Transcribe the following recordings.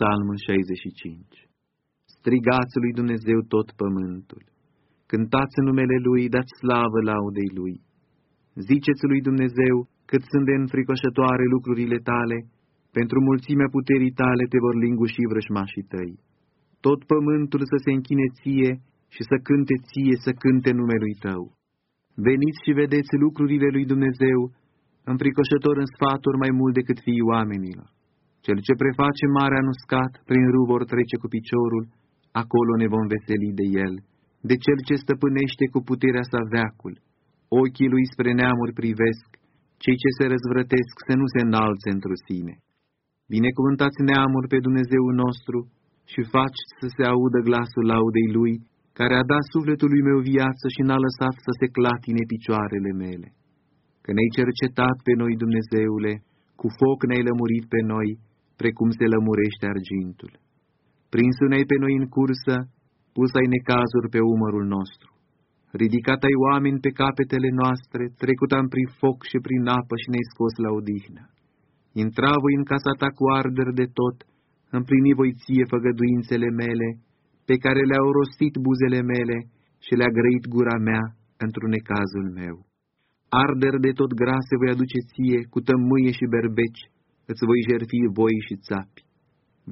Psalmul 65 Strigați lui Dumnezeu tot pământul, cântați numele Lui, dați slavă laudei Lui. Ziceți lui Dumnezeu cât sunt de înfricoșătoare lucrurile tale, pentru mulțimea puterii tale te vor linguși vrășmașii tăi. Tot pământul să se închine ție și să cânte ție, să cânte numelui tău. Veniți și vedeți lucrurile lui Dumnezeu, înfricoșător în sfaturi mai mult decât fiii oamenilor. Cel ce preface marea nuscat, prin râu vor trece cu piciorul, acolo ne vom veseli de el, de cel ce stăpânește cu puterea sa veacul. Ochii lui spre neamuri privesc, cei ce se răzvrătesc să nu se înalțe într-o sine. Binecuvântați neamuri pe Dumnezeu nostru și faci să se audă glasul laudei Lui, care a dat sufletului meu viață și n-a lăsat să se clatine picioarele mele. Că ne-ai cercetat pe noi, Dumnezeule, cu foc ne-ai lămurit pe noi, precum se lămurește argintul. Prinsul ne pe noi în cursă, pus ai necazuri pe umărul nostru. Ridicat ai oameni pe capetele noastre, trecut am prin foc și prin apă și ne-ai scos la odihnă. Intra voi în casa ta cu arder de tot, împlini voi ție făgăduințele mele, pe care le-au rostit buzele mele și le-a grăit gura mea într-un necazul meu. Arder de tot grase voi aduce ție, cu tămâie și berbeci, îți voi jerfi voi și țapi.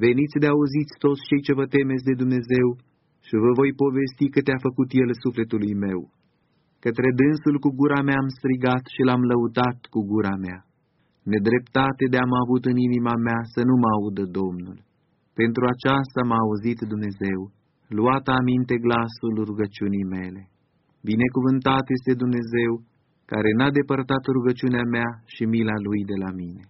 Veniți de auziți toți cei ce vă temeți de Dumnezeu și vă voi povesti cât a făcut El sufletului meu. Către dânsul cu gura mea am strigat și l-am lăutat cu gura mea. Nedreptate de-am avut în inima mea să nu mă audă Domnul. Pentru aceasta m-a auzit Dumnezeu, luat aminte glasul rugăciunii mele. Binecuvântat este Dumnezeu, care n-a depărtat rugăciunea mea și mila Lui de la mine.